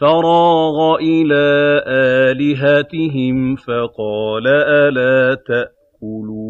فَرَاغَ إِلَىٰ آلِهَتِهِمْ فَقَالَ أَلَا تَأْكُلُونَ